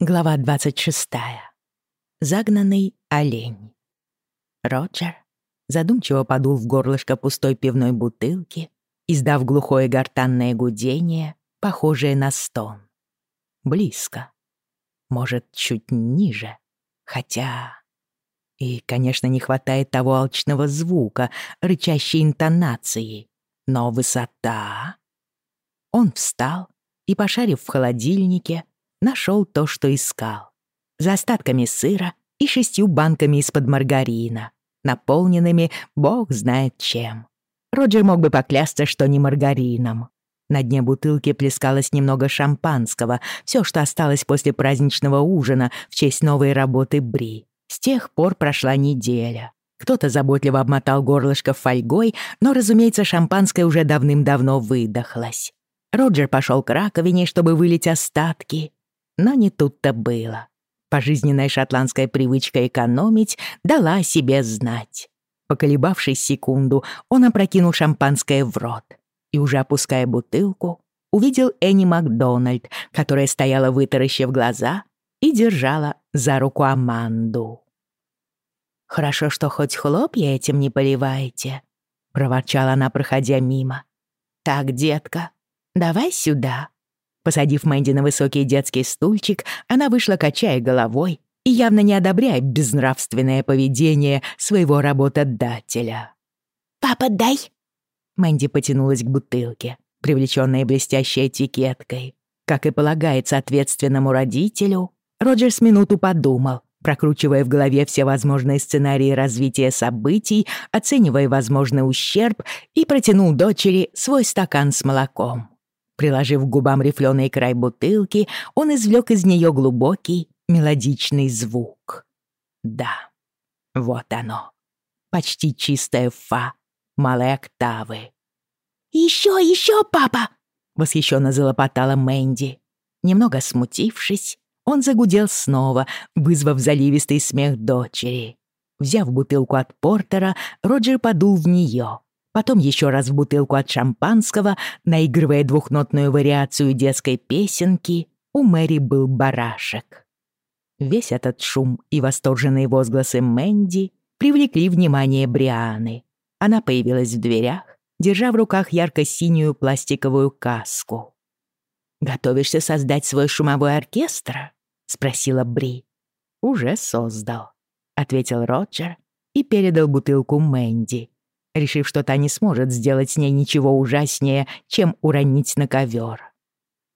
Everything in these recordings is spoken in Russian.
Глава 26. Загнанный олень. Роджер задумчиво подул в горлышко пустой пивной бутылки, издав глухое гортанное гудение, похожее на стон. Близко. Может, чуть ниже. Хотя... И, конечно, не хватает того алчного звука, рычащей интонации. Но высота... Он встал и, пошарив в холодильнике, нашел то, что искал. За остатками сыра и шестью банками из-под маргарина, наполненными бог знает чем. Роджер мог бы поклясться, что не маргарином. На дне бутылки плескалось немного шампанского, все, что осталось после праздничного ужина в честь новой работы Бри. С тех пор прошла неделя. Кто-то заботливо обмотал горлышко фольгой, но, разумеется, шампанское уже давным-давно выдохлось. Роджер пошел к раковине, чтобы вылить остатки, но не тут-то было. Пожизненная шотландская привычка экономить дала о себе знать. Поколебавшись секунду, он опрокинул шампанское в рот и, уже опуская бутылку, увидел Энни Макдональд, которая стояла вытаращив глаза и держала за руку Аманду. «Хорошо, что хоть хлопья этим не поливаете», — проворчала она, проходя мимо. «Так, детка, давай сюда». Посадив Мэнди на высокий детский стульчик, она вышла, качая головой и явно не одобряя безнравственное поведение своего работодателя. «Папа, дай!» Мэнди потянулась к бутылке, привлечённая блестящей этикеткой. Как и полагается ответственному родителю, Роджер с минуту подумал, прокручивая в голове все возможные сценарии развития событий, оценивая возможный ущерб и протянул дочери свой стакан с молоком. Приложив к губам рифленый край бутылки, он извлек из нее глубокий, мелодичный звук. Да, вот оно. Почти чистая фа малой октавы. «Еще, еще, папа!» — восхищенно залопотала Мэнди. Немного смутившись, он загудел снова, вызвав заливистый смех дочери. Взяв бутылку от Портера, Роджер подул в нее, потом еще раз в бутылку от шампанского, наигрывая двухнотную вариацию детской песенки «У Мэри был барашек». Весь этот шум и восторженные возгласы Мэнди привлекли внимание Брианы. Она появилась в дверях, держа в руках ярко-синюю пластиковую каску. «Готовишься создать свой шумовой оркестр?» — спросила Бри. «Уже создал», — ответил Роджер и передал бутылку Мэнди, решив, что та не сможет сделать с ней ничего ужаснее, чем уронить на ковер.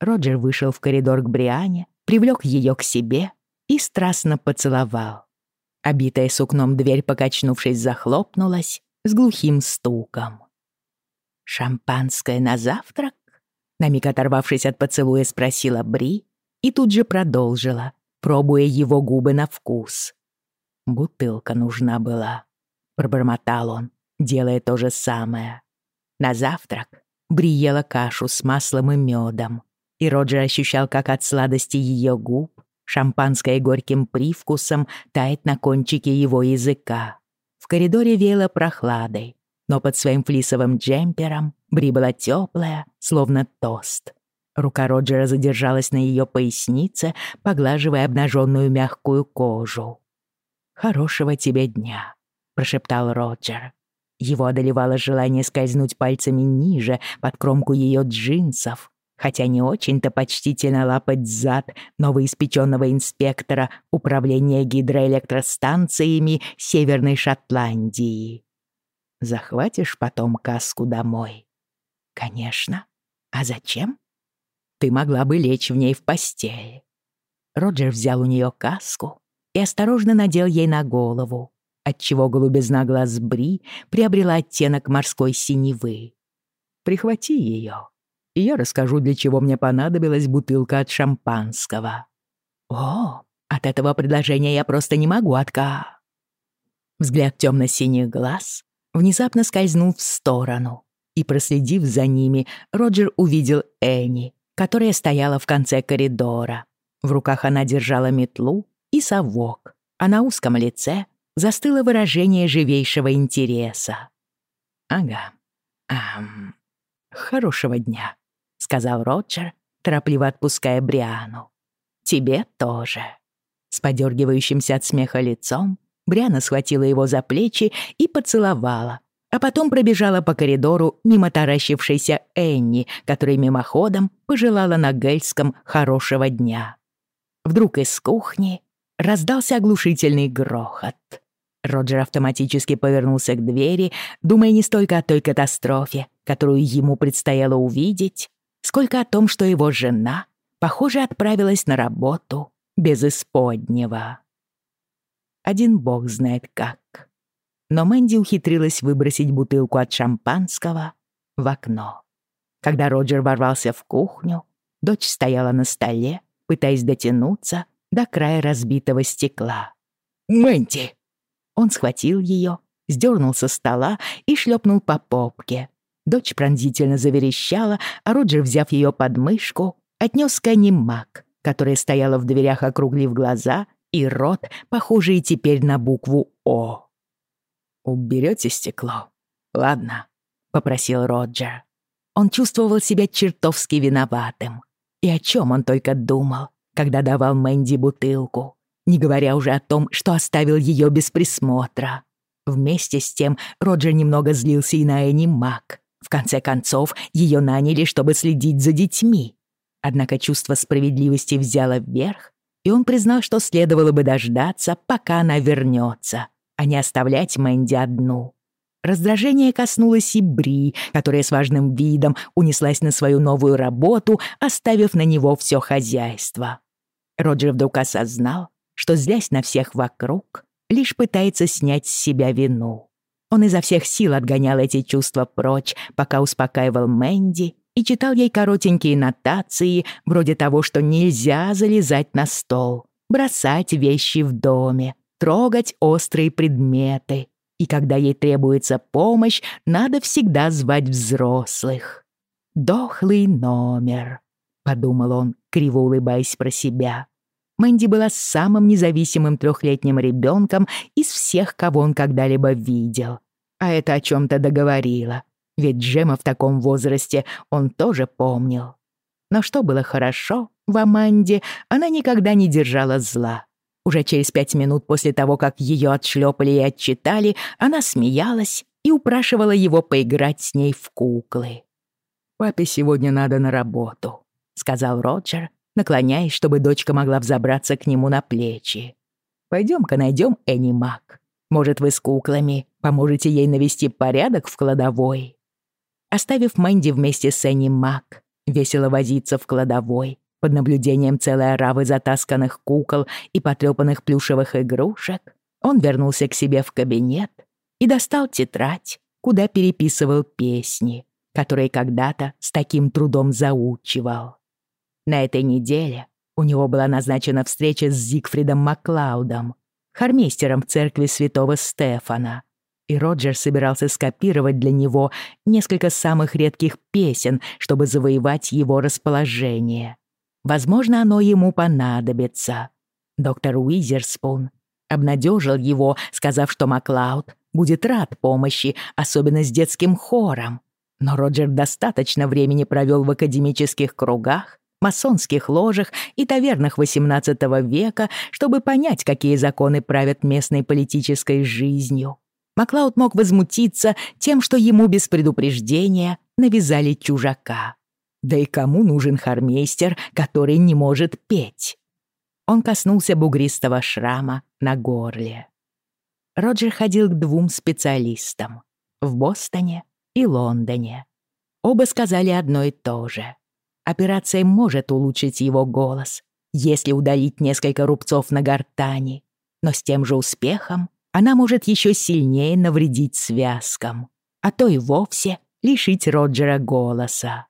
Роджер вышел в коридор к Бриане, привлек ее к себе и страстно поцеловал. Обитая сукном дверь, покачнувшись, захлопнулась с глухим стуком. «Шампанское на завтрак?» На миг оторвавшись от поцелуя, спросила Бри и тут же продолжила, пробуя его губы на вкус. «Бутылка нужна была», — пробормотал он, делая то же самое. На завтрак Бри ела кашу с маслом и медом, и Роджер ощущал, как от сладости ее губ шампанское горьким привкусом тает на кончике его языка. В коридоре веяло прохладой, но под своим флисовым джемпером Бри была теплая, словно тост. Рука Роджера задержалась на ее пояснице, поглаживая обнаженную мягкую кожу. «Хорошего тебе дня», — прошептал Роджер. Его одолевало желание скользнуть пальцами ниже, под кромку ее джинсов, хотя не очень-то почтительно лапать зад новоиспеченного инспектора управления гидроэлектростанциями Северной Шотландии. Захватишь потом каску домой? Конечно. А зачем? Ты могла бы лечь в ней в постели. Роджер взял у нее каску и осторожно надел ей на голову, отчего голубизна глаз Бри приобрела оттенок морской синевы. «Прихвати ее, и я расскажу, для чего мне понадобилась бутылка от шампанского». «О, от этого предложения я просто не могу отка...» Взгляд темно-синих глаз внезапно скользнул в сторону, и, проследив за ними, Роджер увидел Энни, которая стояла в конце коридора. В руках она держала метлу и совок, а на узком лице застыло выражение живейшего интереса. «Ага. Ам, хорошего дня», — сказал Роджер, торопливо отпуская Бриану. тебе тоже». С подергивающимся от смеха лицом Бриана схватила его за плечи и поцеловала, а потом пробежала по коридору мимо таращившейся Энни, которая мимоходом пожелала на гельском хорошего дня. Вдруг из кухни раздался оглушительный грохот. Роджер автоматически повернулся к двери, думая не столько о той катастрофе, которую ему предстояло увидеть, сколько о том, что его жена, похоже, отправилась на работу без исподнего. Один бог знает как. Но Мэнди ухитрилась выбросить бутылку от шампанского в окно. Когда Роджер ворвался в кухню, дочь стояла на столе, пытаясь дотянуться до края разбитого стекла. «Мэнди!» Он схватил ее, сдернул со стола и шлепнул по попке. Дочь пронзительно заверещала, а Роджер, взяв ее под мышку, отнес к Анни Мак, которая стояла в дверях, округлив глаза, и рот, похожий теперь на букву «О». «Уберете стекло?» «Ладно», — попросил Роджер. Он чувствовал себя чертовски виноватым. И о чем он только думал, когда давал Мэнди бутылку не говоря уже о том, что оставил ее без присмотра. Вместе с тем Роджер немного злился и на Энни Мак. В конце концов, ее наняли, чтобы следить за детьми. Однако чувство справедливости взяло вверх, и он признал, что следовало бы дождаться, пока она вернется, а не оставлять Мэнди одну. Раздражение коснулось и Бри, которая с важным видом унеслась на свою новую работу, оставив на него все хозяйство. Роджер вдруг осознал, что, злясь на всех вокруг, лишь пытается снять с себя вину. Он изо всех сил отгонял эти чувства прочь, пока успокаивал Мэнди и читал ей коротенькие нотации, вроде того, что нельзя залезать на стол, бросать вещи в доме, трогать острые предметы. И когда ей требуется помощь, надо всегда звать взрослых. «Дохлый номер», — подумал он, криво улыбаясь про себя. Мэнди была самым независимым трехлетним ребенком из всех, кого он когда-либо видел. А это о чем-то договорило. Ведь Джема в таком возрасте он тоже помнил. Но что было хорошо, в Аманде она никогда не держала зла. Уже через пять минут после того, как ее отшлепали и отчитали, она смеялась и упрашивала его поиграть с ней в куклы. «Папе сегодня надо на работу», — сказал Роджер, наклоняясь, чтобы дочка могла взобраться к нему на плечи. «Пойдем-ка найдем Энни Мак. Может, вы с куклами поможете ей навести порядок в кладовой?» Оставив Мэнди вместе с Энни Мак, весело возиться в кладовой, под наблюдением целой оравы затасканных кукол и потрёпанных плюшевых игрушек, он вернулся к себе в кабинет и достал тетрадь, куда переписывал песни, которые когда-то с таким трудом заучивал. На этой неделе у него была назначена встреча с Зигфридом Маклаудом, хормейстером в церкви святого Стефана. И Роджер собирался скопировать для него несколько самых редких песен, чтобы завоевать его расположение. Возможно, оно ему понадобится. Доктор Уизерспун обнадежил его, сказав, что Маклауд будет рад помощи, особенно с детским хором. Но Роджер достаточно времени провел в академических кругах, масонских ложах и тавернах XVIII века, чтобы понять, какие законы правят местной политической жизнью. Маклауд мог возмутиться тем, что ему без предупреждения навязали чужака. Да и кому нужен хармейстер, который не может петь? Он коснулся бугристого шрама на горле. Роджер ходил к двум специалистам — в Бостоне и Лондоне. Оба сказали одно и то же — Операция может улучшить его голос, если удалить несколько рубцов на гортани, но с тем же успехом она может еще сильнее навредить связкам, а то и вовсе лишить Роджера голоса.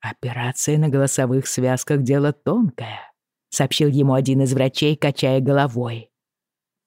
«Операция на голосовых связках — дело тонкое», — сообщил ему один из врачей, качая головой.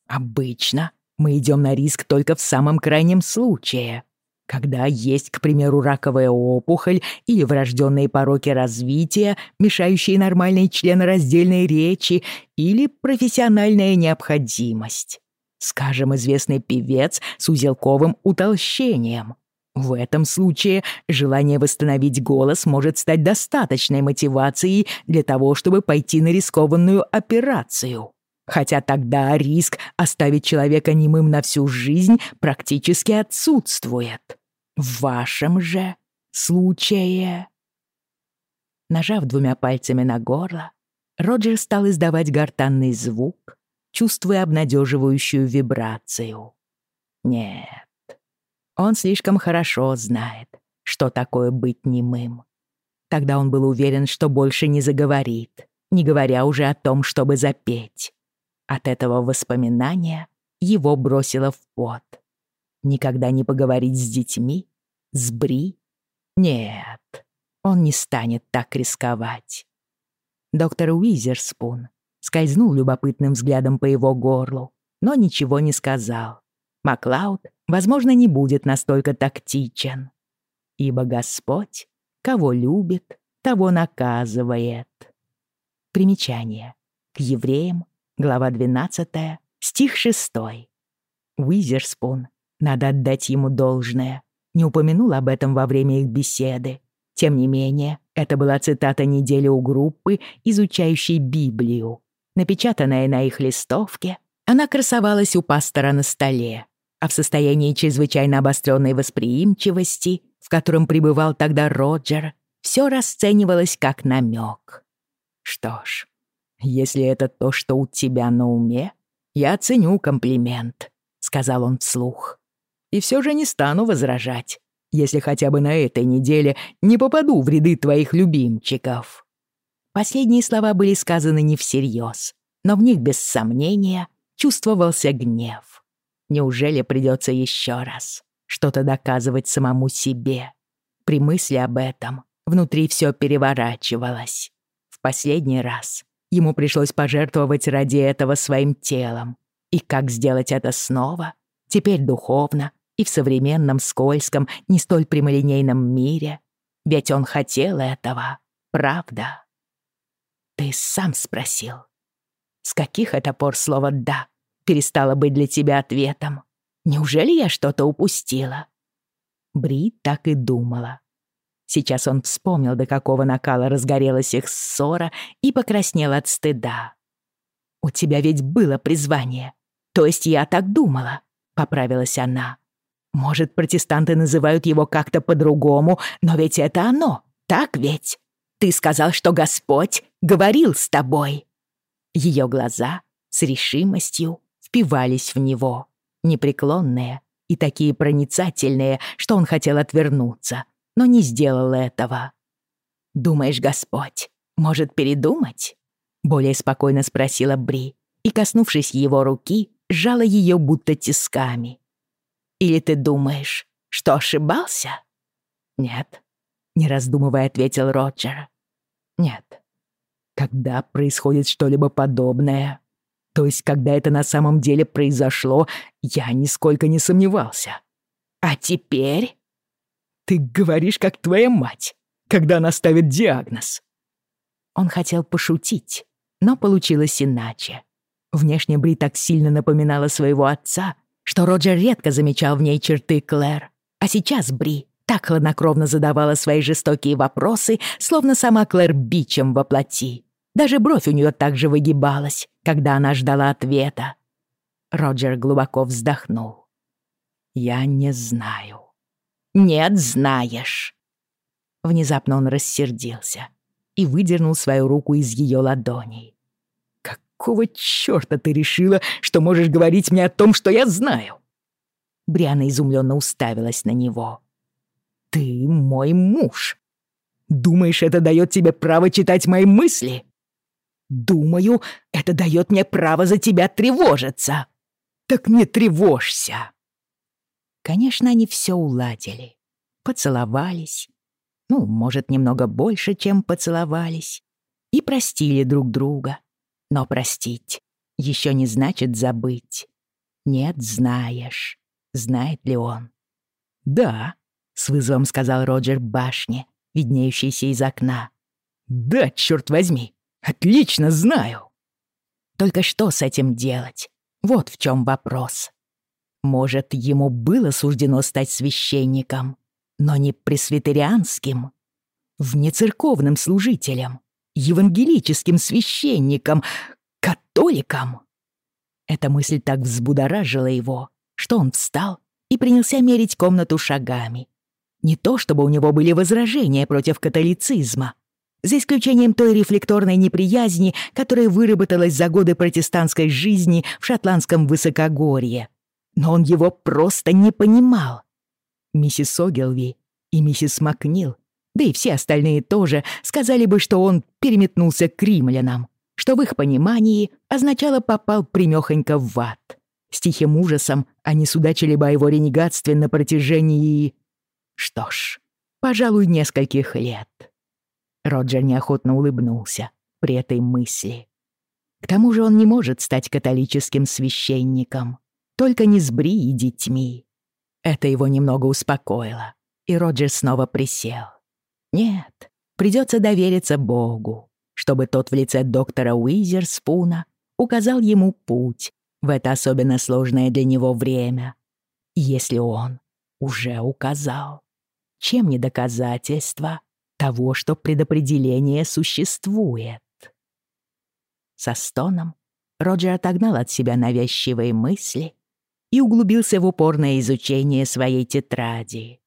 «Обычно мы идем на риск только в самом крайнем случае», когда есть, к примеру, раковая опухоль или врожденные пороки развития, мешающие нормальной членораздельной речи, или профессиональная необходимость. Скажем, известный певец с узелковым утолщением. В этом случае желание восстановить голос может стать достаточной мотивацией для того, чтобы пойти на рискованную операцию. Хотя тогда риск оставить человека немым на всю жизнь практически отсутствует. В вашем же случае... Нажав двумя пальцами на горло, Роджер стал издавать гортанный звук, чувствуя обнадеживающую вибрацию. Нет, он слишком хорошо знает, что такое быть немым. Тогда он был уверен, что больше не заговорит, не говоря уже о том, чтобы запеть. От этого воспоминания его бросило в пот. Никогда не поговорить с детьми? С Бри? Нет, он не станет так рисковать. Доктор Уизерспун скользнул любопытным взглядом по его горлу, но ничего не сказал. Маклауд, возможно, не будет настолько тактичен. Ибо Господь, кого любит, того наказывает. Примечание. К евреям, глава 12, стих 6. Уизерспун, надо отдать ему должное, не упомянул об этом во время их беседы. Тем не менее, это была цитата недели у группы, изучающей Библию. Напечатанная на их листовке, она красовалась у пастора на столе, а в состоянии чрезвычайно обостренной восприимчивости, в котором пребывал тогда Роджер, все расценивалось как намек. Что ж, если это то, что у тебя на уме, я ценю комплимент, сказал он вслух и все же не стану возражать, если хотя бы на этой неделе не попаду в ряды твоих любимчиков». Последние слова были сказаны не всерьез, но в них без сомнения чувствовался гнев. Неужели придется еще раз что-то доказывать самому себе? При мысли об этом внутри все переворачивалось. В последний раз ему пришлось пожертвовать ради этого своим телом. И как сделать это снова? Теперь духовно и в современном скользком, не столь прямолинейном мире. Ведь он хотел этого, правда? Ты сам спросил. С каких это пор слово «да» перестало быть для тебя ответом? Неужели я что-то упустила?» Бри так и думала. Сейчас он вспомнил, до какого накала разгорелась их ссора и покраснел от стыда. «У тебя ведь было призвание. То есть я так думала», — поправилась она. Может, протестанты называют его как-то по-другому, но ведь это оно, так ведь? Ты сказал, что Господь говорил с тобой. Ее глаза с решимостью впивались в него, непреклонные и такие проницательные, что он хотел отвернуться, но не сделал этого. «Думаешь, Господь может передумать?» Более спокойно спросила Бри и, коснувшись его руки, сжала ее будто тисками. Или ты думаешь, что ошибался?» «Нет», — не раздумывая ответил Роджер. «Нет. Когда происходит что-либо подобное, то есть когда это на самом деле произошло, я нисколько не сомневался. А теперь...» «Ты говоришь, как твоя мать, когда она ставит диагноз». Он хотел пошутить, но получилось иначе. Внешне Бри так сильно напоминала своего отца, что Роджер редко замечал в ней черты Клэр. А сейчас Бри так хладнокровно задавала свои жестокие вопросы, словно сама Клэр бичем воплоти. Даже бровь у нее также выгибалась, когда она ждала ответа. Роджер глубоко вздохнул. «Я не знаю». «Нет, знаешь». Внезапно он рассердился и выдернул свою руку из ее ладоней какого чёрта ты решила, что можешь говорить мне о том, что я знаю?» Бриана изумленно уставилась на него. «Ты мой муж. Думаешь, это дает тебе право читать мои мысли?» «Думаю, это дает мне право за тебя тревожиться. Так не тревожься!» Конечно, они все уладили. Поцеловались. Ну, может, немного больше, чем поцеловались. И простили друг друга. Но простить еще не значит забыть. Нет, знаешь. Знает ли он? «Да», — с вызовом сказал Роджер башне, виднеющейся из окна. «Да, черт возьми, отлично знаю». Только что с этим делать? Вот в чем вопрос. Может, ему было суждено стать священником? но не пресвитерианским, внецерковным служителем, евангелическим священником, католиком. Эта мысль так взбудоражила его, что он встал и принялся мерить комнату шагами. Не то чтобы у него были возражения против католицизма, за исключением той рефлекторной неприязни, которая выработалась за годы протестантской жизни в шотландском высокогорье. Но он его просто не понимал. Миссис Огилви и миссис Макнил, да и все остальные тоже, сказали бы, что он переметнулся к римлянам, что в их понимании означало «попал примёхонько в ад». С тихим ужасом они судачили бы о его ренегатстве на протяжении... Что ж, пожалуй, нескольких лет. Роджер неохотно улыбнулся при этой мысли. К тому же он не может стать католическим священником, только не с Бри и детьми. Это его немного успокоило, и Роджер снова присел. Нет, придется довериться Богу, чтобы тот в лице доктора Уизерспуна указал ему путь в это особенно сложное для него время, если он уже указал. Чем не доказательство того, что предопределение существует. Со стоном Роджер отогнал от себя навязчивые мысли и углубился в упорное изучение своей тетради.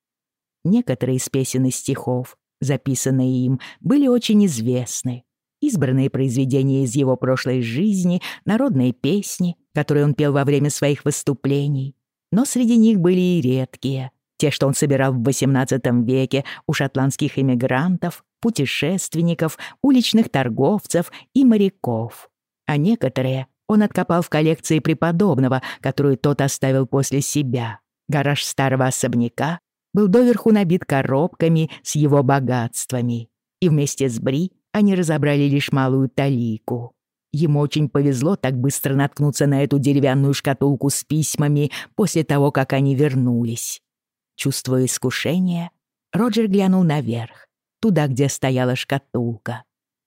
Некоторые из песен и стихов, записанные им, были очень известны. Избранные произведения из его прошлой жизни, народные песни, которые он пел во время своих выступлений. Но среди них были и редкие, те, что он собирал в XVIII веке у шотландских иммигрантов, путешественников, уличных торговцев и моряков. А некоторые он откопал в коллекции преподобного, которую тот оставил после себя. Гараж старого особняка был доверху набит коробками с его богатствами. И вместе с Бри они разобрали лишь малую талику. Ему очень повезло так быстро наткнуться на эту деревянную шкатулку с письмами после того, как они вернулись. Чувствуя искушение, Роджер глянул наверх, туда, где стояла шкатулка.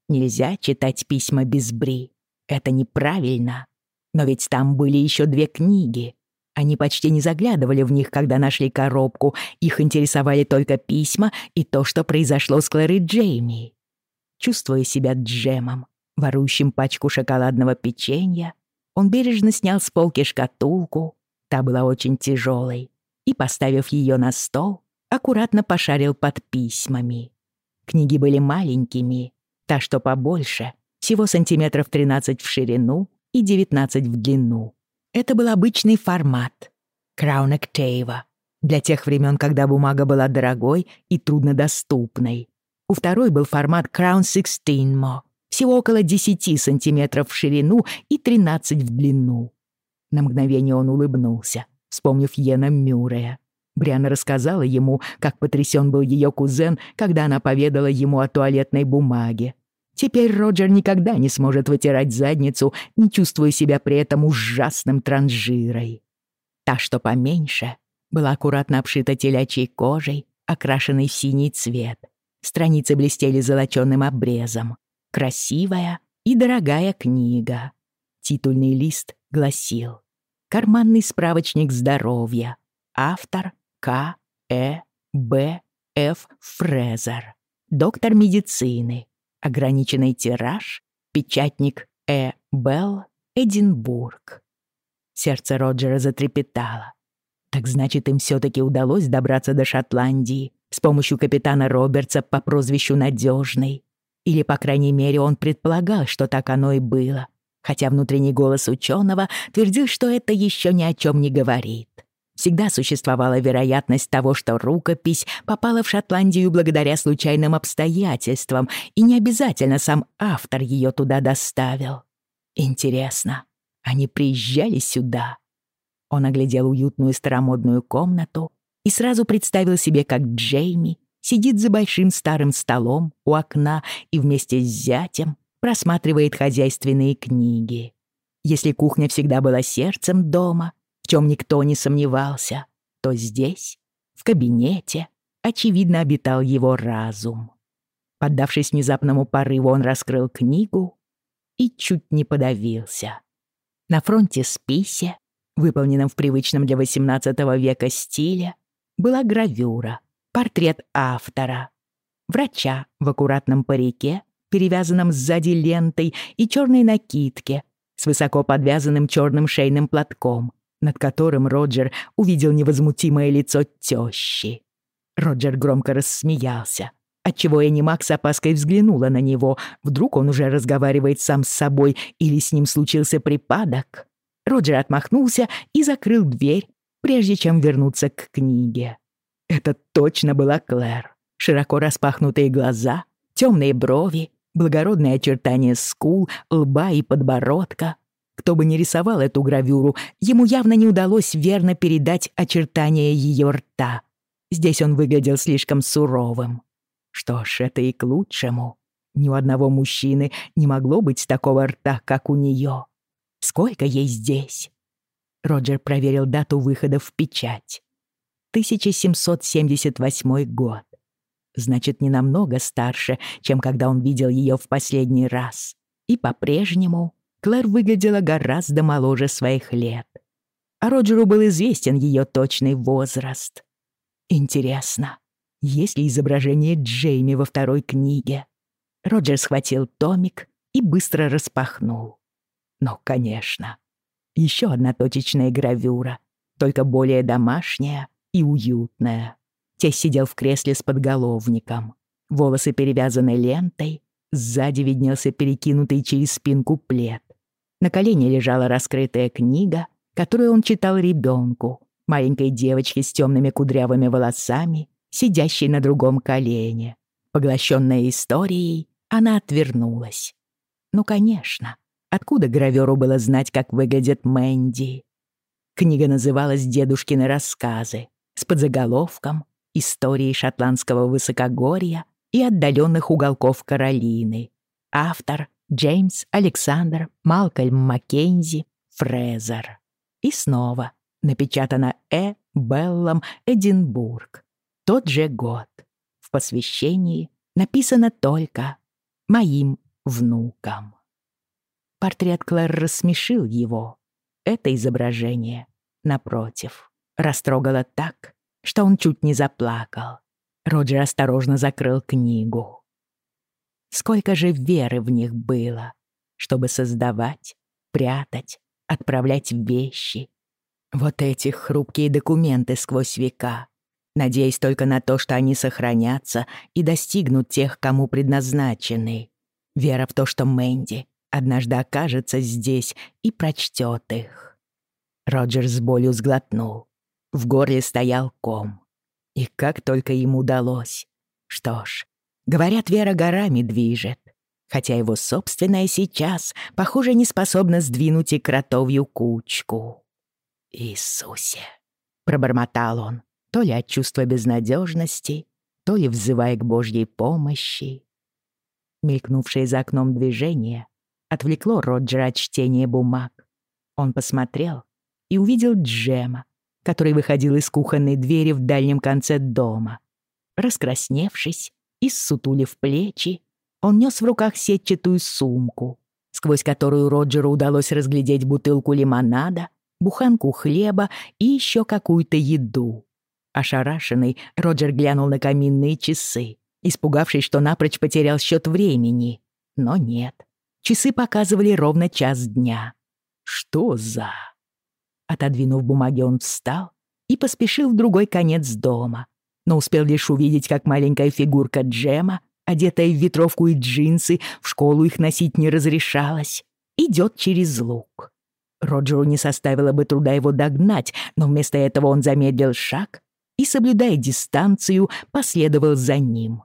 Нельзя читать письма без Бри. Это неправильно. Но ведь там были еще две книги. Они почти не заглядывали в них, когда нашли коробку. Их интересовали только письма и то, что произошло с Клэрой Джейми. Чувствуя себя джемом, ворующим пачку шоколадного печенья, он бережно снял с полки шкатулку. Та была очень тяжелой и, поставив ее на стол, аккуратно пошарил под письмами. Книги были маленькими, та, что побольше, всего сантиметров 13 в ширину и 19 в длину. Это был обычный формат. Crown Octave. Для тех времен, когда бумага была дорогой и труднодоступной. У второй был формат Crown 16 Mo, всего около 10 сантиметров в ширину и 13 в длину. На мгновение он улыбнулся, вспомнив Йена Мюррея. Бриана рассказала ему, как потрясен был ее кузен, когда она поведала ему о туалетной бумаге. Теперь Роджер никогда не сможет вытирать задницу, не чувствуя себя при этом ужасным транжирой. Та, что поменьше, была аккуратно обшита телячьей кожей, окрашенной в синий цвет. Страницы блестели золочёным обрезом. Красивая и дорогая книга. Титульный лист гласил Карманный справочник здоровья. Автор К. Э. Б. Ф. Фрезер. Доктор медицины. Ограниченный тираж. Печатник Э. Белл. Эдинбург. Сердце Роджера затрепетало. Так значит, им все-таки удалось добраться до Шотландии с помощью капитана Робертса по прозвищу «Надежный». Или, по крайней мере, он предполагал, что так оно и было хотя внутренний голос ученого твердил, что это еще ни о чем не говорит. Всегда существовала вероятность того, что рукопись попала в Шотландию благодаря случайным обстоятельствам, и не обязательно сам автор ее туда доставил. Интересно, они приезжали сюда? Он оглядел уютную старомодную комнату и сразу представил себе, как Джейми сидит за большим старым столом у окна и вместе с зятем просматривает хозяйственные книги. Если кухня всегда была сердцем дома, в чем никто не сомневался, то здесь, в кабинете, очевидно обитал его разум. Поддавшись внезапному порыву, он раскрыл книгу и чуть не подавился. На фронте списе, выполненном в привычном для XVIII века стиле, была гравюра, портрет автора. Врача в аккуратном парике, перевязанном сзади лентой и черной накидке с высоко подвязанным черным шейным платком, над которым Роджер увидел невозмутимое лицо тещи. Роджер громко рассмеялся, отчего Энни Мак с опаской взглянула на него. Вдруг он уже разговаривает сам с собой или с ним случился припадок? Роджер отмахнулся и закрыл дверь, прежде чем вернуться к книге. Это точно была Клэр. Широко распахнутые глаза, темные брови, благородные очертания скул, лба и подбородка. Кто бы ни рисовал эту гравюру, ему явно не удалось верно передать очертания ее рта. Здесь он выглядел слишком суровым. Что ж, это и к лучшему. Ни у одного мужчины не могло быть такого рта, как у нее. Сколько ей здесь? Роджер проверил дату выхода в печать. 1778 год. Значит, не намного старше, чем когда он видел ее в последний раз. И по-прежнему Клэр выглядела гораздо моложе своих лет. А Роджеру был известен ее точный возраст. Интересно, есть ли изображение Джейми во второй книге? Роджер схватил томик и быстро распахнул. Но, конечно, еще одна точечная гравюра, только более домашняя и уютная. Тесь сидел в кресле с подголовником. Волосы перевязаны лентой, сзади виднелся перекинутый через спинку плед. На колене лежала раскрытая книга, которую он читал ребенку, маленькой девочке с темными кудрявыми волосами, сидящей на другом колене. Поглощенная историей, она отвернулась. Ну, конечно, откуда граверу было знать, как выглядит Мэнди? Книга называлась «Дедушкины рассказы» с подзаголовком «Истории шотландского высокогорья и отдаленных уголков Каролины». Автор Джеймс Александр Малкольм Маккензи Фрезер. И снова напечатано Э. Беллом Эдинбург. Тот же год. В посвящении написано только «Моим внукам». Портрет Клэр рассмешил его. Это изображение, напротив, растрогало так, что он чуть не заплакал. Роджер осторожно закрыл книгу. Сколько же веры в них было, чтобы создавать, прятать, отправлять вещи. Вот эти хрупкие документы сквозь века, надеясь только на то, что они сохранятся и достигнут тех, кому предназначены. Вера в то, что Мэнди однажды окажется здесь и прочтет их. Роджер с болью сглотнул. В горле стоял ком. И как только ему удалось. Что ж, Говорят, Вера горами движет, хотя его собственная сейчас, похоже, не способна сдвинуть и кротовью кучку. «Иисусе!» — пробормотал он, то ли от чувства безнадежности, то ли взывая к Божьей помощи. Мелькнувшее за окном движение отвлекло Роджера от чтения бумаг. Он посмотрел и увидел Джема, который выходил из кухонной двери в дальнем конце дома. Раскрасневшись, и ссутулив плечи, он нес в руках сетчатую сумку, сквозь которую Роджеру удалось разглядеть бутылку лимонада, буханку хлеба и еще какую-то еду. Ошарашенный, Роджер глянул на каминные часы, испугавшись, что напрочь потерял счет времени. Но нет, часы показывали ровно час дня. Что за... Отодвинув бумаги, он встал и поспешил в другой конец дома, но успел лишь увидеть, как маленькая фигурка Джема, одетая в ветровку и джинсы, в школу их носить не разрешалось, идет через луг. Роджеру не составило бы труда его догнать, но вместо этого он замедлил шаг и, соблюдая дистанцию, последовал за ним.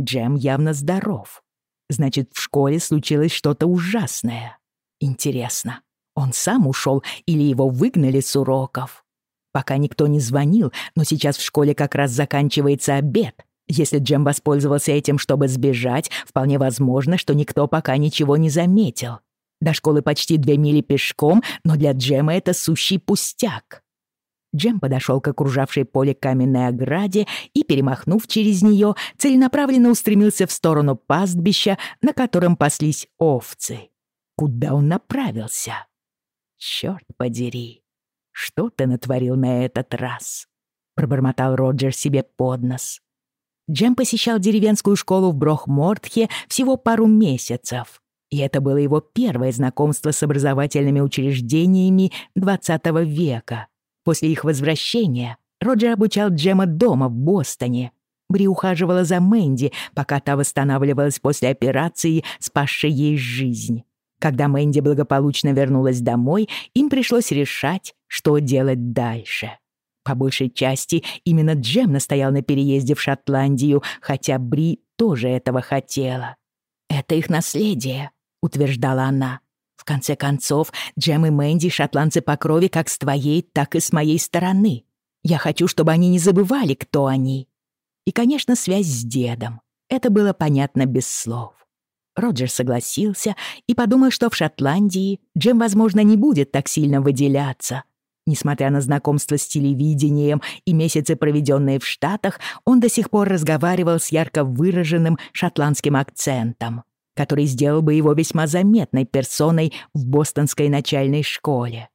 Джем явно здоров. Значит, в школе случилось что-то ужасное. Интересно, он сам ушел или его выгнали с уроков? Пока никто не звонил, но сейчас в школе как раз заканчивается обед. Если Джем воспользовался этим, чтобы сбежать, вполне возможно, что никто пока ничего не заметил. До школы почти две мили пешком, но для Джема это сущий пустяк. Джем подошел к окружавшей поле каменной ограде и, перемахнув через нее, целенаправленно устремился в сторону пастбища, на котором паслись овцы. Куда он направился? Черт подери! Что ты натворил на этот раз? — пробормотал Роджер себе под нос. Джем посещал деревенскую школу в Брохмортхе всего пару месяцев, и это было его первое знакомство с образовательными учреждениями XX века. После их возвращения Роджер обучал Джема дома в Бостоне. Бри ухаживала за Мэнди, пока та восстанавливалась после операции, спасшей ей жизнь. Когда Мэнди благополучно вернулась домой, им пришлось решать, что делать дальше. По большей части именно Джем настоял на переезде в Шотландию, хотя Бри тоже этого хотела. «Это их наследие», — утверждала она. «В конце концов, Джем и Мэнди — шотландцы по крови как с твоей, так и с моей стороны. Я хочу, чтобы они не забывали, кто они». И, конечно, связь с дедом. Это было понятно без слов. Роджер согласился и подумал, что в Шотландии Джем, возможно, не будет так сильно выделяться — Несмотря на знакомство с телевидением и месяцы, проведенные в Штатах, он до сих пор разговаривал с ярко выраженным шотландским акцентом, который сделал бы его весьма заметной персоной в бостонской начальной школе.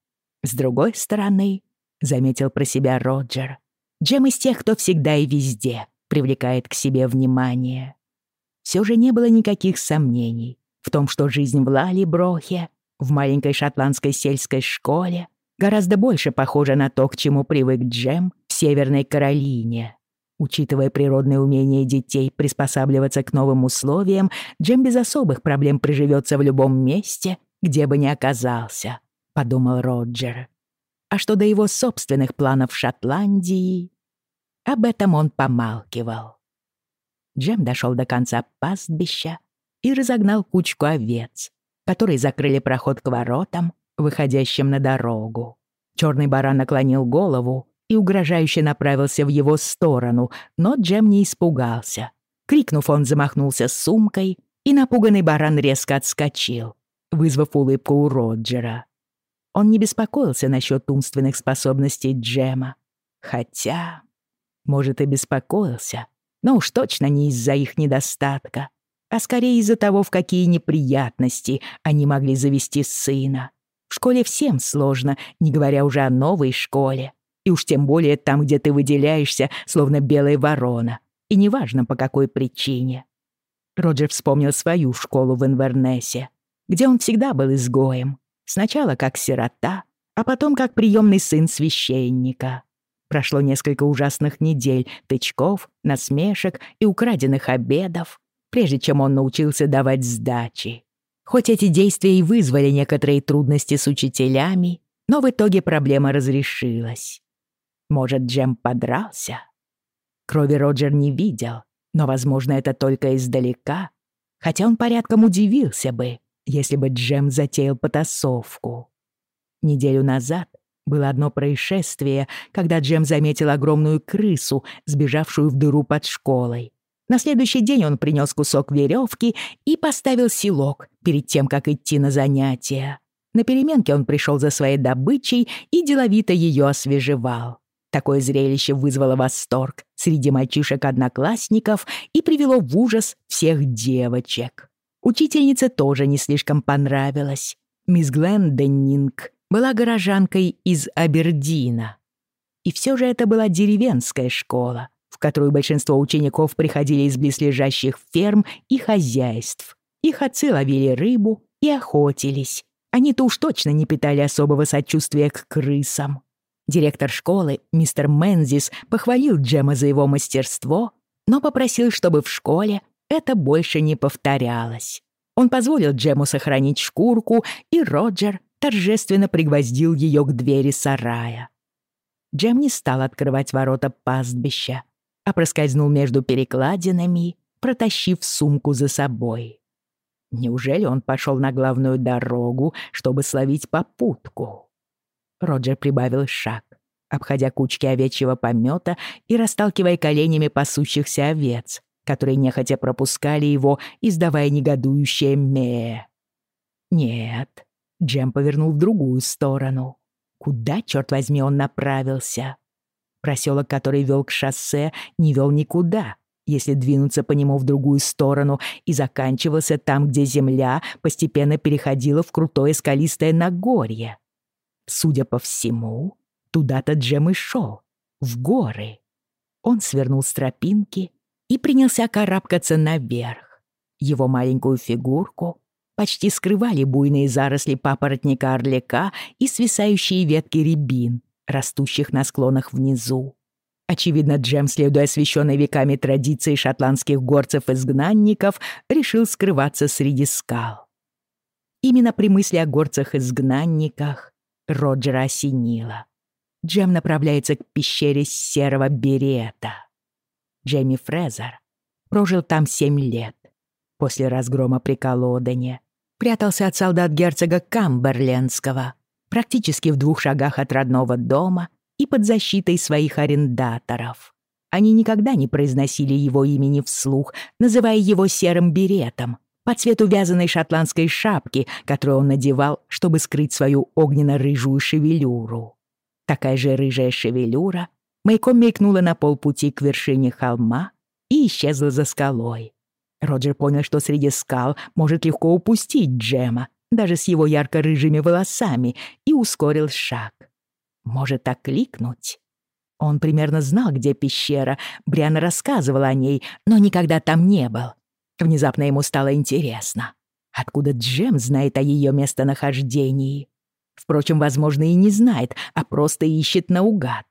С другой стороны, заметил про себя Роджер, Джем из тех, кто всегда и везде привлекает к себе внимание. Все же не было никаких сомнений в том, что жизнь в Лали-Брохе, в маленькой шотландской сельской школе, гораздо больше похожа на то, к чему привык Джем в Северной Каролине. Учитывая природное умение детей приспосабливаться к новым условиям, Джем без особых проблем приживется в любом месте, где бы ни оказался, подумал Роджер. А что до его собственных планов в Шотландии, об этом он помалкивал. Джем дошел до конца пастбища и разогнал кучку овец, которые закрыли проход к воротам, выходящим на дорогу. Черный баран наклонил голову и угрожающе направился в его сторону, но Джем не испугался. Крикнув, он замахнулся сумкой, и напуганный баран резко отскочил, вызвав улыбку у Роджера. Он не беспокоился насчет умственных способностей Джема. Хотя, может, и беспокоился, но уж точно не из-за их недостатка, а скорее из-за того, в какие неприятности они могли завести сына. В школе всем сложно, не говоря уже о новой школе. И уж тем более там, где ты выделяешься, словно белая ворона. И неважно, по какой причине. Роджер вспомнил свою школу в Инвернесе, где он всегда был изгоем. Сначала как сирота, а потом как приемный сын священника. Прошло несколько ужасных недель, тычков, насмешек и украденных обедов, прежде чем он научился давать сдачи. Хоть эти действия и вызвали некоторые трудности с учителями, но в итоге проблема разрешилась. Может, Джем подрался? Крови Роджер не видел, но, возможно, это только издалека, хотя он порядком удивился бы, если бы Джем затеял потасовку. Неделю назад было одно происшествие, когда Джем заметил огромную крысу, сбежавшую в дыру под школой. На следующий день он принес кусок веревки и поставил селок перед тем, как идти на занятия. На переменке он пришел за своей добычей и деловито ее освежевал. Такое зрелище вызвало восторг среди мальчишек-одноклассников и привело в ужас всех девочек. Учительнице тоже не слишком понравилось. Мисс Гленденнинг была горожанкой из Абердина. И все же это была деревенская школа, в которую большинство учеников приходили из близлежащих ферм и хозяйств. Их отцы ловили рыбу и охотились. Они-то уж точно не питали особого сочувствия к крысам. Директор школы, мистер Мензис, похвалил Джема за его мастерство, но попросил, чтобы в школе это больше не повторялось. Он позволил Джему сохранить шкурку, и Роджер торжественно пригвоздил ее к двери сарая. Джем не стал открывать ворота пастбища, а проскользнул между перекладинами, протащив сумку за собой. Неужели он пошел на главную дорогу, чтобы словить попутку? Роджер прибавил шаг, обходя кучки овечьего помета и расталкивая коленями пасущихся овец, которые нехотя пропускали его, издавая негодующее ме. Нет, Джем повернул в другую сторону. Куда, черт возьми, он направился? Проселок, который вел к шоссе, не вел никуда, если двинуться по нему в другую сторону, и заканчивался там, где земля постепенно переходила в крутое скалистое Нагорье. Судя по всему, туда-то Джем и шел, в горы. Он свернул с тропинки и принялся карабкаться наверх. Его маленькую фигурку почти скрывали буйные заросли папоротника орлика и свисающие ветки рябин, растущих на склонах внизу. Очевидно, Джем, следуя освященной веками традиции шотландских горцев-изгнанников, решил скрываться среди скал. Именно при мысли о горцах-изгнанниках Роджера осенило. Джем направляется к пещере серого берета. Джейми Фрезер прожил там семь лет. После разгрома при Колодане прятался от солдат герцога Камберлендского, практически в двух шагах от родного дома и под защитой своих арендаторов. Они никогда не произносили его имени вслух, называя его серым беретом, по цвету вязаной шотландской шапки, которую он надевал, чтобы скрыть свою огненно-рыжую шевелюру. Такая же рыжая шевелюра маяком мелькнула на полпути к вершине холма и исчезла за скалой. Роджер понял, что среди скал может легко упустить Джема, даже с его ярко-рыжими волосами, и ускорил шаг. Может окликнуть? Он примерно знал, где пещера, Бриана рассказывала о ней, но никогда там не был. Внезапно ему стало интересно. Откуда Джем знает о ее местонахождении? Впрочем, возможно, и не знает, а просто ищет наугад.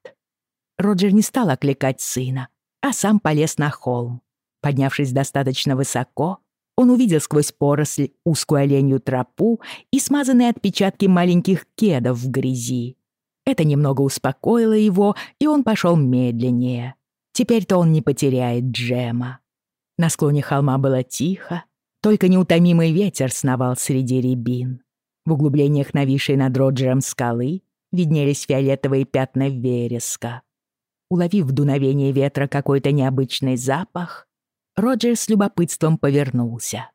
Роджер не стал окликать сына, а сам полез на холм. Поднявшись достаточно высоко, он увидел сквозь поросль узкую оленью тропу и смазанные отпечатки маленьких кедов в грязи. Это немного успокоило его, и он пошел медленнее. Теперь-то он не потеряет Джема. На склоне холма было тихо, только неутомимый ветер сновал среди рябин. В углублениях нависшей над Роджером скалы виднелись фиолетовые пятна вереска. Уловив в дуновении ветра какой-то необычный запах, Роджер с любопытством повернулся.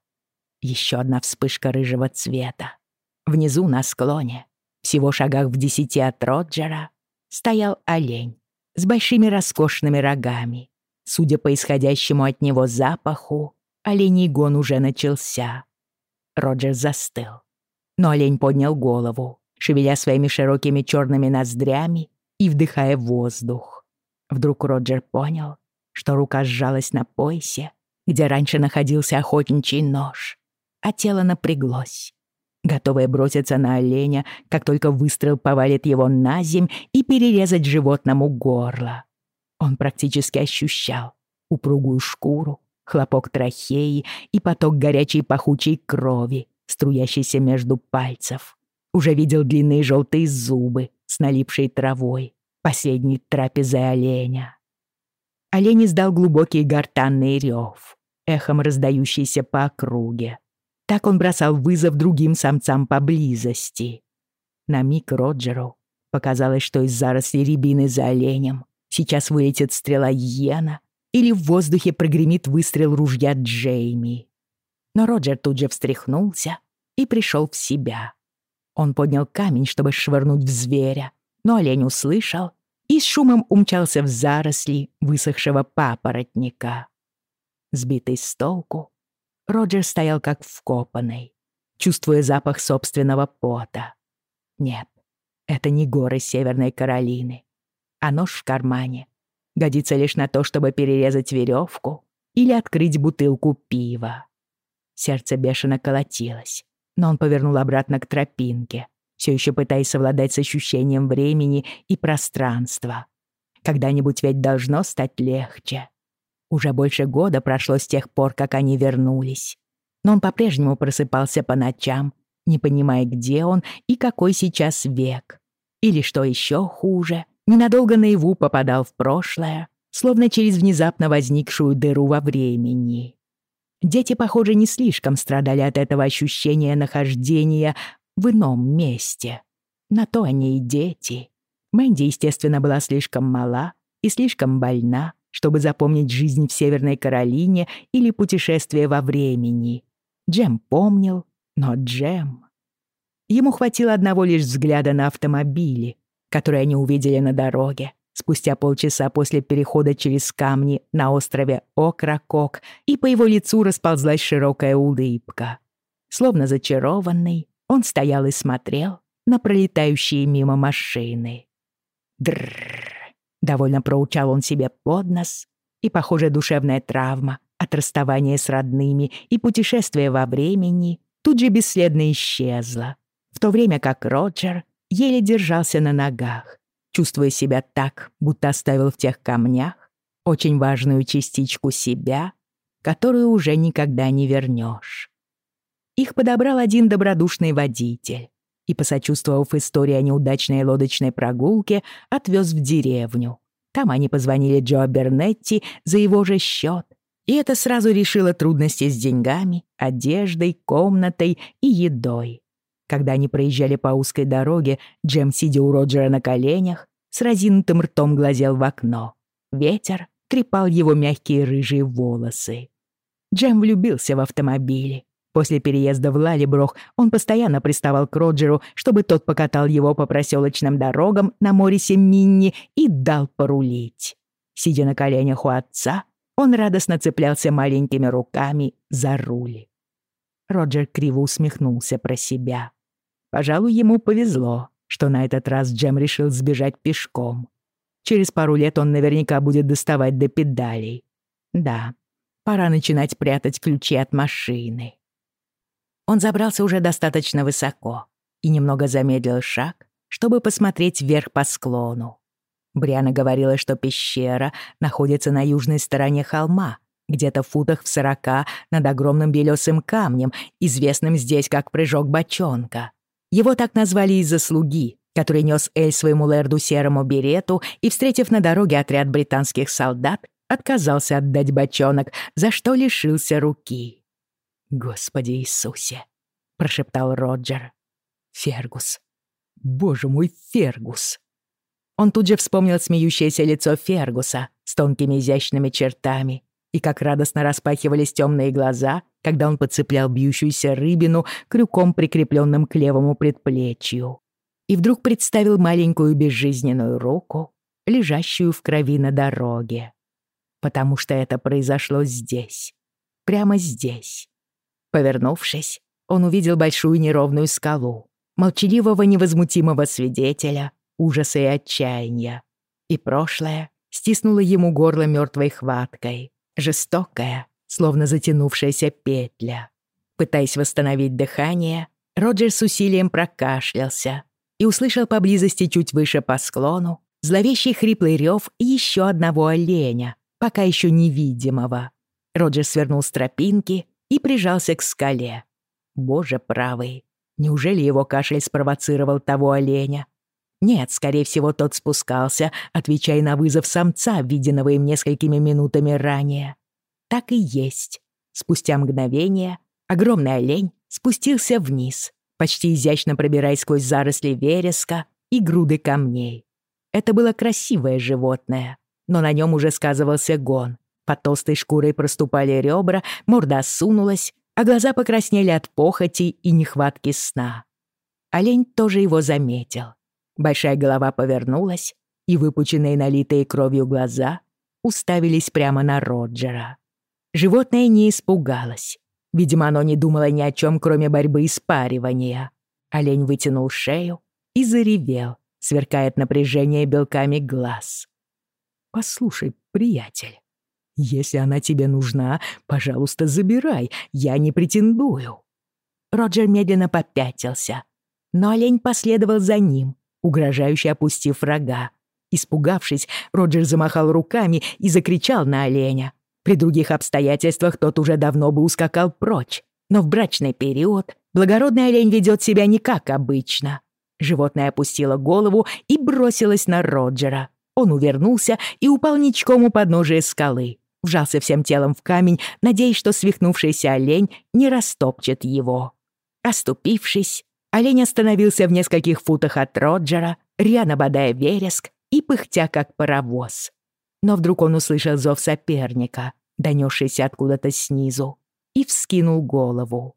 Еще одна вспышка рыжего цвета. Внизу на склоне всего шагах в десяти от Роджера стоял олень с большими роскошными рогами. Судя по исходящему от него запаху, оленей гон уже начался. Роджер застыл. Но олень поднял голову, шевеля своими широкими черными ноздрями и вдыхая воздух. Вдруг Роджер понял, что рука сжалась на поясе, где раньше находился охотничий нож, а тело напряглось готовая броситься на оленя, как только выстрел повалит его на земь и перерезать животному горло. Он практически ощущал упругую шкуру, хлопок трахеи и поток горячей пахучей крови, струящейся между пальцев. Уже видел длинные желтые зубы с налипшей травой, последней трапезы оленя. Олень издал глубокий гортанный рев, эхом раздающийся по округе. Так он бросал вызов другим самцам поблизости. На миг Роджеру показалось, что из зарослей рябины за оленем сейчас вылетит стрела Йена или в воздухе прогремит выстрел ружья Джейми. Но Роджер тут же встряхнулся и пришел в себя. Он поднял камень, чтобы швырнуть в зверя, но олень услышал и с шумом умчался в заросли высохшего папоротника. Сбитый с толку, Роджер стоял как вкопанный, чувствуя запах собственного пота. Нет, это не горы Северной Каролины, а нож в кармане. Годится лишь на то, чтобы перерезать веревку или открыть бутылку пива. Сердце бешено колотилось, но он повернул обратно к тропинке, все еще пытаясь совладать с ощущением времени и пространства. Когда-нибудь ведь должно стать легче. Уже больше года прошло с тех пор, как они вернулись. Но он по-прежнему просыпался по ночам, не понимая, где он и какой сейчас век. Или, что еще хуже, ненадолго наяву попадал в прошлое, словно через внезапно возникшую дыру во времени. Дети, похоже, не слишком страдали от этого ощущения нахождения в ином месте. На то они и дети. Мэнди, естественно, была слишком мала и слишком больна, чтобы запомнить жизнь в Северной Каролине или путешествие во времени. Джем помнил, но Джем... Ему хватило одного лишь взгляда на автомобили, которые они увидели на дороге, спустя полчаса после перехода через камни на острове Окракок, и по его лицу расползлась широкая улыбка. Словно зачарованный, он стоял и смотрел на пролетающие мимо машины. Дрррр. Довольно проучал он себе под нос, и, похоже, душевная травма от расставания с родными и путешествия во времени тут же бесследно исчезла, в то время как Роджер еле держался на ногах, чувствуя себя так, будто оставил в тех камнях очень важную частичку себя, которую уже никогда не вернешь. Их подобрал один добродушный водитель и, посочувствовав истории о неудачной лодочной прогулке, отвез в деревню. Там они позвонили Джо Бернетти за его же счет, и это сразу решило трудности с деньгами, одеждой, комнатой и едой. Когда они проезжали по узкой дороге, Джем, сидя у Роджера на коленях, с разинутым ртом глазел в окно. Ветер трепал его мягкие рыжие волосы. Джем влюбился в автомобили. После переезда в Лалиброх он постоянно приставал к Роджеру, чтобы тот покатал его по проселочным дорогам на Морисе Минни и дал порулить. Сидя на коленях у отца, он радостно цеплялся маленькими руками за руль. Роджер криво усмехнулся про себя. Пожалуй, ему повезло, что на этот раз Джем решил сбежать пешком. Через пару лет он наверняка будет доставать до педалей. Да, пора начинать прятать ключи от машины. Он забрался уже достаточно высоко и немного замедлил шаг, чтобы посмотреть вверх по склону. Бриана говорила, что пещера находится на южной стороне холма, где-то в футах в сорока над огромным белесым камнем, известным здесь как прыжок бочонка. Его так назвали из-за слуги, который нес Эль своему лэрду серому берету и, встретив на дороге отряд британских солдат, отказался отдать бочонок, за что лишился руки. «Господи Иисусе!» — прошептал Роджер. «Фергус! Боже мой, Фергус!» Он тут же вспомнил смеющееся лицо Фергуса с тонкими изящными чертами и как радостно распахивались темные глаза, когда он подцеплял бьющуюся рыбину крюком, прикрепленным к левому предплечью и вдруг представил маленькую безжизненную руку, лежащую в крови на дороге. Потому что это произошло здесь. Прямо здесь. Повернувшись, он увидел большую неровную скалу, молчаливого невозмутимого свидетеля, ужаса и отчаяния. И прошлое стиснуло ему горло мертвой хваткой, жестокая, словно затянувшаяся петля. Пытаясь восстановить дыхание, Роджер с усилием прокашлялся, и услышал поблизости чуть выше по склону зловещий хриплый рев еще одного оленя, пока еще невидимого. Роджер свернул с тропинки и прижался к скале. Боже правый, неужели его кашель спровоцировал того оленя? Нет, скорее всего, тот спускался, отвечая на вызов самца, виденного им несколькими минутами ранее. Так и есть. Спустя мгновение огромный олень спустился вниз, почти изящно пробираясь сквозь заросли вереска и груды камней. Это было красивое животное, но на нем уже сказывался гон. Под толстой шкурой проступали ребра, морда осунулась, а глаза покраснели от похоти и нехватки сна. Олень тоже его заметил. Большая голова повернулась, и выпученные налитые кровью глаза уставились прямо на Роджера. Животное не испугалось, Видимо, оно не думало ни о чем, кроме борьбы и спаривания. Олень вытянул шею и заревел, сверкая от белками глаз. «Послушай, приятель, если она тебе нужна, пожалуйста, забирай, я не претендую». Роджер медленно попятился, но олень последовал за ним, угрожающе опустив рога. Испугавшись, Роджер замахал руками и закричал на оленя. При других обстоятельствах тот уже давно бы ускакал прочь. Но в брачный период благородный олень ведет себя не как обычно. Животное опустило голову и бросилось на Роджера. Он увернулся и упал ничком у подножия скалы. Вжался всем телом в камень, надеясь, что свихнувшийся олень не растопчет его. Оступившись, олень остановился в нескольких футах от Роджера, рьяно бодая вереск и пыхтя, как паровоз. Но вдруг он услышал зов соперника, донесшийся откуда-то снизу, и вскинул голову.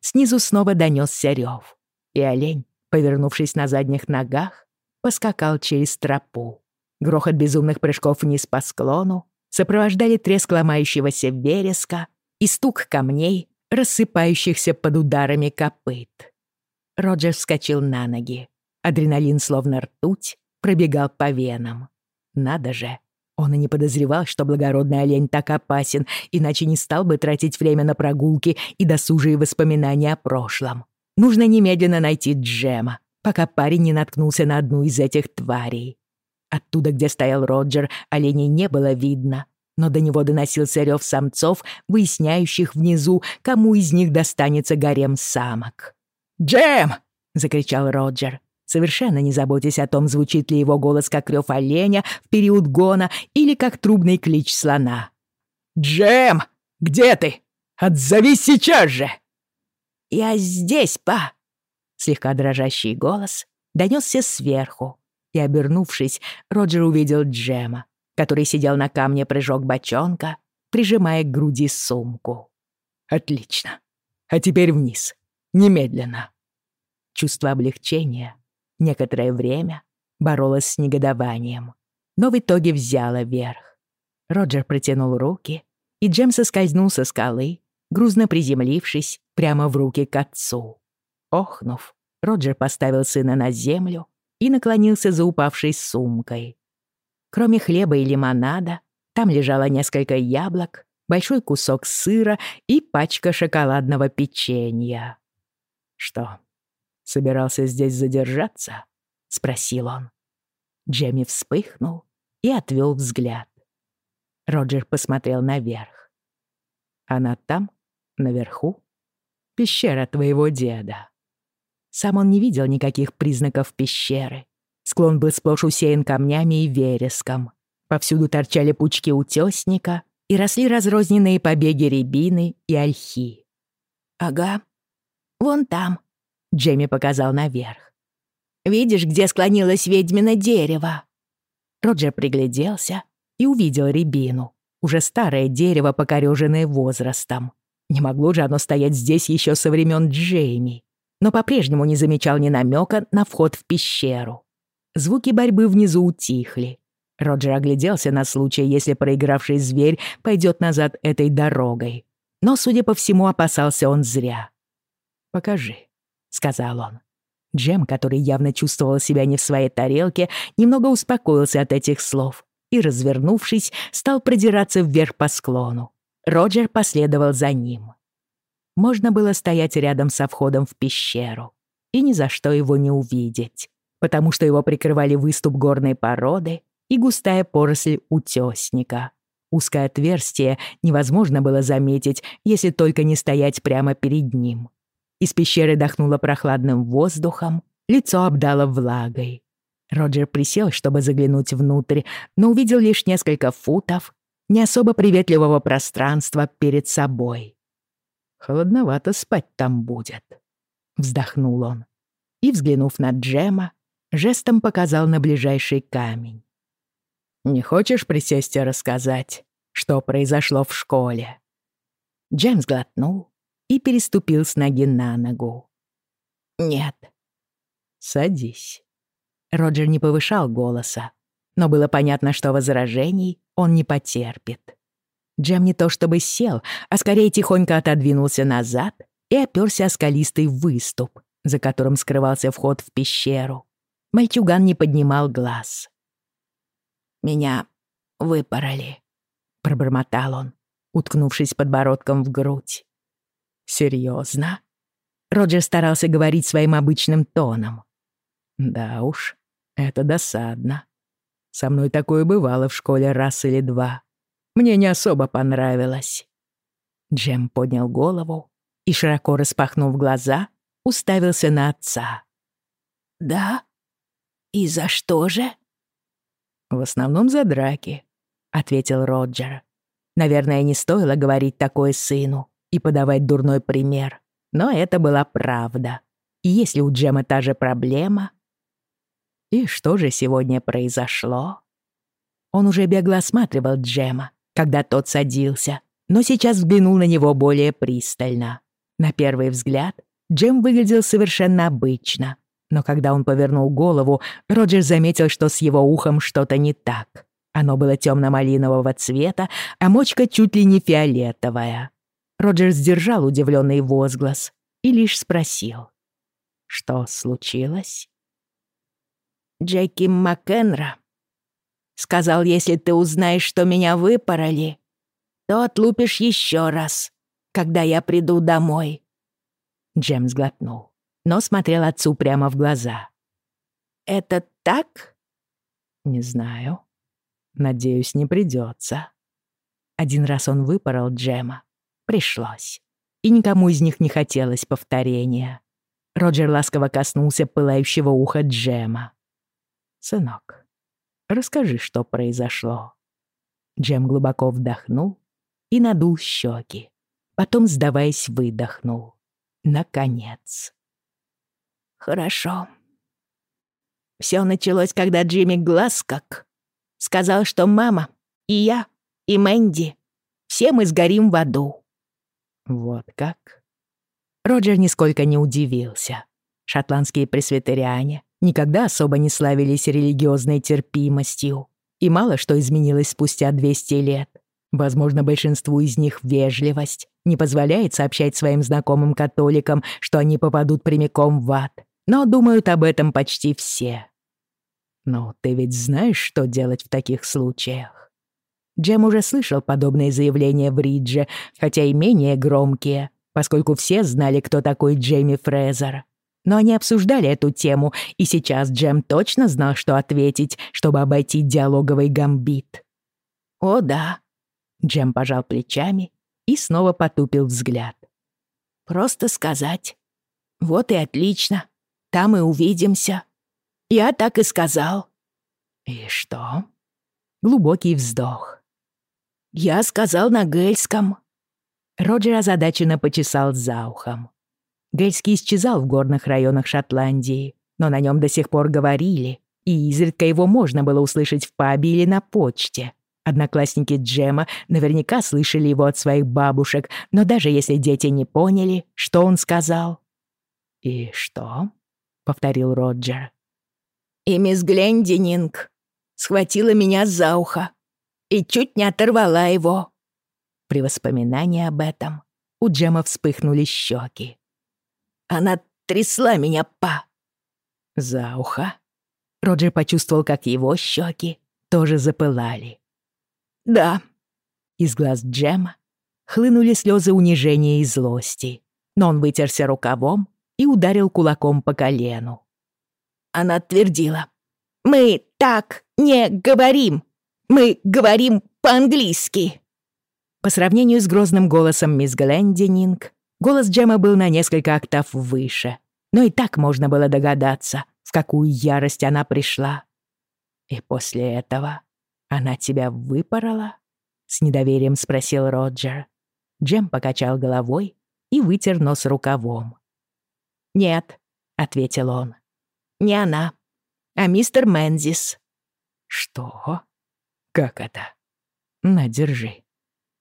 Снизу снова донесся рев, и олень, повернувшись на задних ногах, поскакал через тропу. Грохот безумных прыжков вниз по склону сопровождали треск ломающегося вереска и стук камней, рассыпающихся под ударами копыт. Роджер вскочил на ноги. Адреналин, словно ртуть, пробегал по венам. Надо же, он и не подозревал, что благородный олень так опасен, иначе не стал бы тратить время на прогулки и досужие воспоминания о прошлом. Нужно немедленно найти Джема, пока парень не наткнулся на одну из этих тварей. Оттуда, где стоял Роджер, оленей не было видно, но до него доносился рев самцов, выясняющих внизу, кому из них достанется гарем самок. «Джем!» — закричал Роджер совершенно не заботясь о том, звучит ли его голос как рев оленя в период гона или как трубный клич слона. «Джем! Где ты? Отзовись сейчас же!» «Я здесь, па!» Слегка дрожащий голос донесся сверху, и, обернувшись, Роджер увидел Джема, который сидел на камне прыжок бочонка, прижимая к груди сумку. «Отлично. А теперь вниз. Немедленно». Чувство облегчения некоторое время боролась с негодованием, но в итоге взяла верх. Роджер протянул руки, и Джем соскользнул со скалы, грузно приземлившись прямо в руки к отцу. Охнув, Роджер поставил сына на землю и наклонился за упавшей сумкой. Кроме хлеба и лимонада, там лежало несколько яблок, большой кусок сыра и пачка шоколадного печенья. «Что, собирался здесь задержаться?» — спросил он. Джемми вспыхнул и отвел взгляд. Роджер посмотрел наверх. «Она там, наверху? Пещера твоего деда». Сам он не видел никаких признаков пещеры. Склон был сплошь усеян камнями и вереском. Повсюду торчали пучки утёсника и росли разрозненные побеги рябины и ольхи. «Ага, вон там», Джейми показал наверх. «Видишь, где склонилось ведьмино дерево?» Роджер пригляделся и увидел рябину. Уже старое дерево, покорёженное возрастом. Не могло же оно стоять здесь еще со времен Джейми. Но по-прежнему не замечал ни намека на вход в пещеру. Звуки борьбы внизу утихли. Роджер огляделся на случай, если проигравший зверь пойдет назад этой дорогой. Но, судя по всему, опасался он зря. «Покажи», сказал он. Джем, который явно чувствовал себя не в своей тарелке, немного успокоился от этих слов и, развернувшись, стал продираться вверх по склону. Роджер последовал за ним. Можно было стоять рядом со входом в пещеру и ни за что его не увидеть, потому что его прикрывали выступ горной породы и густая поросль утёсника. Узкое отверстие невозможно было заметить, если только не стоять прямо перед ним. Из пещеры дохнуло прохладным воздухом, лицо обдало влагой. Роджер присел, чтобы заглянуть внутрь, но увидел лишь несколько футов не особо приветливого пространства перед собой. «Холодновато спать там будет», — вздохнул он. И, взглянув на Джема, жестом показал на ближайший камень. «Не хочешь присесть и рассказать, что произошло в школе?» Джем глотнул и переступил с ноги на ногу. «Нет». «Садись». Роджер не повышал голоса, но было понятно, что возражений он не потерпит. Джем не то чтобы сел, а скорее тихонько отодвинулся назад и оперся о скалистый выступ, за которым скрывался вход в пещеру. Мальчуган не поднимал глаз. «Меня выпороли», — пробормотал он, уткнувшись подбородком в грудь. Серьезно? Роджер старался говорить своим обычным тоном. Да уж, это досадно. Со мной такое бывало в школе раз или два. Мне не особо понравилось. Джем поднял голову и, широко распахнув глаза, уставился на отца. «Да? И за что же?» «В основном за драки», — ответил Роджер. «Наверное, не стоило говорить такое сыну и подавать дурной пример. Но это была правда. И если у Джема та же проблема... И что же сегодня произошло? Он уже бегло осматривал Джема, когда тот садился, но сейчас взглянул на него более пристально. На первый взгляд Джем выглядел совершенно обычно, но когда он повернул голову, Роджер заметил, что с его ухом что-то не так. Оно было темно-малинового цвета, а мочка чуть ли не фиолетовая. Роджер сдержал удивленный возглас и лишь спросил. «Что случилось?» «Джеки Маккенра Сказал, если ты узнаешь, что меня выпороли, то отлупишь еще раз, когда я приду домой». Джем сглотнул, но смотрел отцу прямо в глаза. «Это так?» «Не знаю. Надеюсь, не придется. Один раз он выпорол Джема. Пришлось. И никому из них не хотелось повторения. Роджер ласково коснулся пылающего уха Джема. «Сынок, расскажи, что произошло». Джем глубоко вдохнул и надул щеки. Потом, сдаваясь, выдохнул. Наконец. «Хорошо. Все началось, когда Джимми Глазкок сказал, что мама и я и Мэнди все мы сгорим в аду». «Вот как?» Роджер нисколько не удивился. Шотландские пресвитериане никогда особо не славились религиозной терпимостью. И мало что изменилось спустя 200 лет. Возможно, большинству из них вежливость не позволяет сообщать своим знакомым католикам, что они попадут прямиком в ад. Но думают об этом почти все. Но ты ведь знаешь, что делать в таких случаях? Джем уже слышал подобные заявления в Ридже, хотя и менее громкие, поскольку все знали, кто такой Джейми Фрезер. Но они обсуждали эту тему, и сейчас Джем точно знал, что ответить, чтобы обойти диалоговый гамбит. «О, да», Джем пожал плечами и снова потупил взгляд. «Просто сказать. Вот и отлично. Там и увидимся. Я так и сказал». «И что?» Глубокий вздох. «Я сказал на гельском». Роджер озадаченно почесал за ухом. Гельский исчезал в горных районах Шотландии, но на нем до сих пор говорили, и изредка его можно было услышать в пабе или на почте. Одноклассники Джема наверняка слышали его от своих бабушек, но даже если дети не поняли, что он сказал. «И что?» — повторил Роджер. «И мисс Глендининг схватила меня за ухо и чуть не оторвала его». При воспоминании об этом у Джема вспыхнули щеки. «Она трясла меня, па!» «За ухо?» Роджер почувствовал, как его щеки тоже запылали. «Да». Из глаз Джема хлынули слезы унижения и злости, но он вытерся рукавом и ударил кулаком по колену. Она твердила. «Мы так не говорим! Мы говорим по-английски!» По сравнению с грозным голосом мисс Глендининг, голос Джема был на несколько октав выше, но и так можно было догадаться, в какую ярость она пришла. И после этого «Она тебя выпорола?» — с недоверием спросил Роджер. Джем покачал головой и вытер нос рукавом. «Нет», — ответил он, — «не она, а мистер Мэнзис». «Что? Как это? На, держи».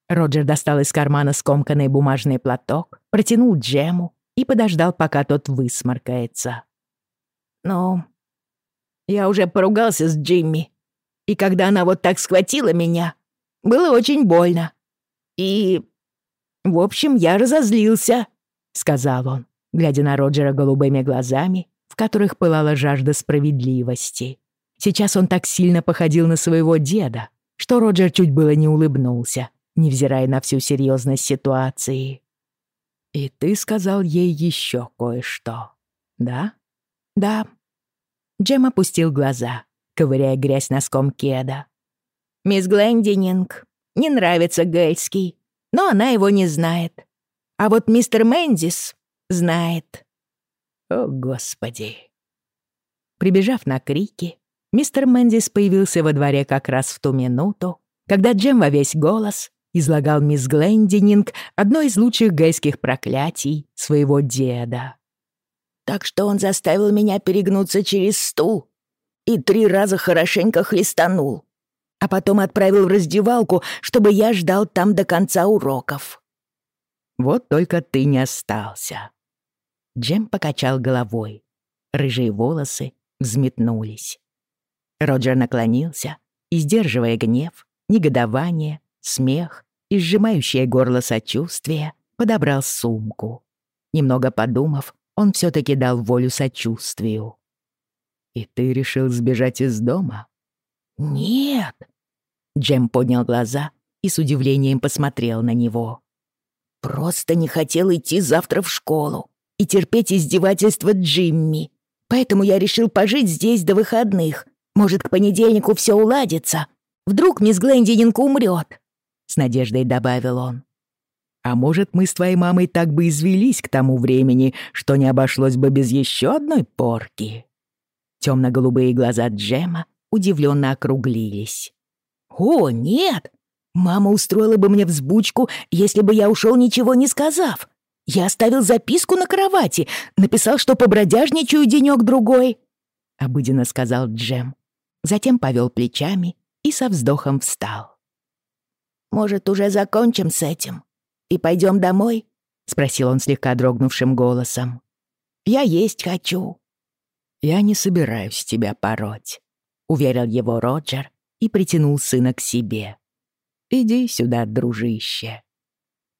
Роджер достал из кармана скомканный бумажный платок, протянул Джему и подождал, пока тот высморкается. «Ну, я уже поругался с Джимми», и когда она вот так схватила меня, было очень больно. И... В общем, я разозлился», — сказал он, глядя на Роджера голубыми глазами, в которых пылала жажда справедливости. Сейчас он так сильно походил на своего деда, что Роджер чуть было не улыбнулся, невзирая на всю серьезность ситуации. «И ты сказал ей еще кое-что, да?» «Да». Джем опустил глаза ковыряя грязь носком кеда. «Мисс Глендининг не нравится Гельский, но она его не знает. А вот мистер Мэндис знает». «О, Господи!» Прибежав на крики, мистер Мэндис появился во дворе как раз в ту минуту, когда Джем во весь голос излагал мисс Глендининг одно из лучших гейских проклятий своего деда. «Так что он заставил меня перегнуться через стул и три раза хорошенько хлестанул, а потом отправил в раздевалку, чтобы я ждал там до конца уроков. Вот только ты не остался. Джем покачал головой. Рыжие волосы взметнулись. Роджер наклонился и, сдерживая гнев, негодование, смех и сжимающее горло сочувствие, подобрал сумку. Немного подумав, он все таки дал волю сочувствию. «И ты решил сбежать из дома?» «Нет». Джем поднял глаза и с удивлением посмотрел на него. «Просто не хотел идти завтра в школу и терпеть издевательства Джимми. Поэтому я решил пожить здесь до выходных. Может, к понедельнику все уладится. Вдруг мисс Глендининг умрет. С надеждой добавил он. А может, мы с твоей мамой так бы извелись к тому времени, что не обошлось бы без еще одной порки. Темно-голубые глаза Джема удивленно округлились. «О, нет! Мама устроила бы мне взбучку, если бы я ушел, ничего не сказав. Я оставил записку на кровати, написал, что побродяжничаю денёк-другой», — обыденно сказал Джем. Затем повел плечами и со вздохом встал. «Может, уже закончим с этим и пойдем домой?» — спросил он слегка дрогнувшим голосом. «Я есть хочу». «Я не собираюсь тебя пороть», — уверил его Роджер и притянул сына к себе. «Иди сюда, дружище».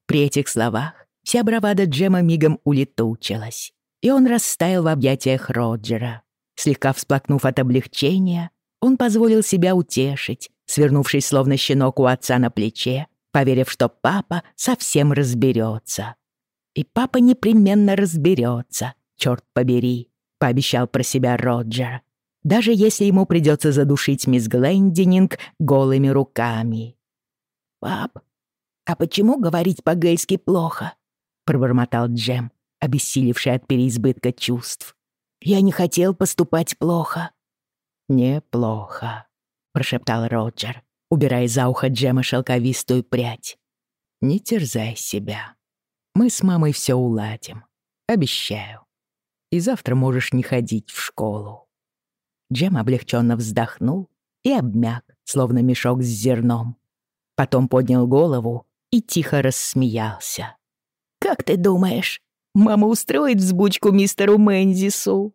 При этих словах Вся бравада Джема мигом улетучилась, и он растаял в объятиях Роджера. Слегка всплакнув от облегчения, он позволил себя утешить, свернувшись словно щенок у отца на плече, поверив, что папа совсем разберется. И папа непременно разберется, черт побери, пообещал про себя Роджер, даже если ему придется задушить мисс Глендининг голыми руками. «Пап, а почему говорить по-гейски плохо?» пробормотал Джем, обессилевший от переизбытка чувств. «Я не хотел поступать плохо». «Неплохо», — прошептал Роджер, убирая за ухо Джема шелковистую прядь. «Не терзай себя. Мы с мамой все уладим. Обещаю. И завтра можешь не ходить в школу». Джем облегченно вздохнул и обмяк, словно мешок с зерном. Потом поднял голову и тихо рассмеялся. Как ты думаешь, мама устроит взбучку мистеру Мэнзису?»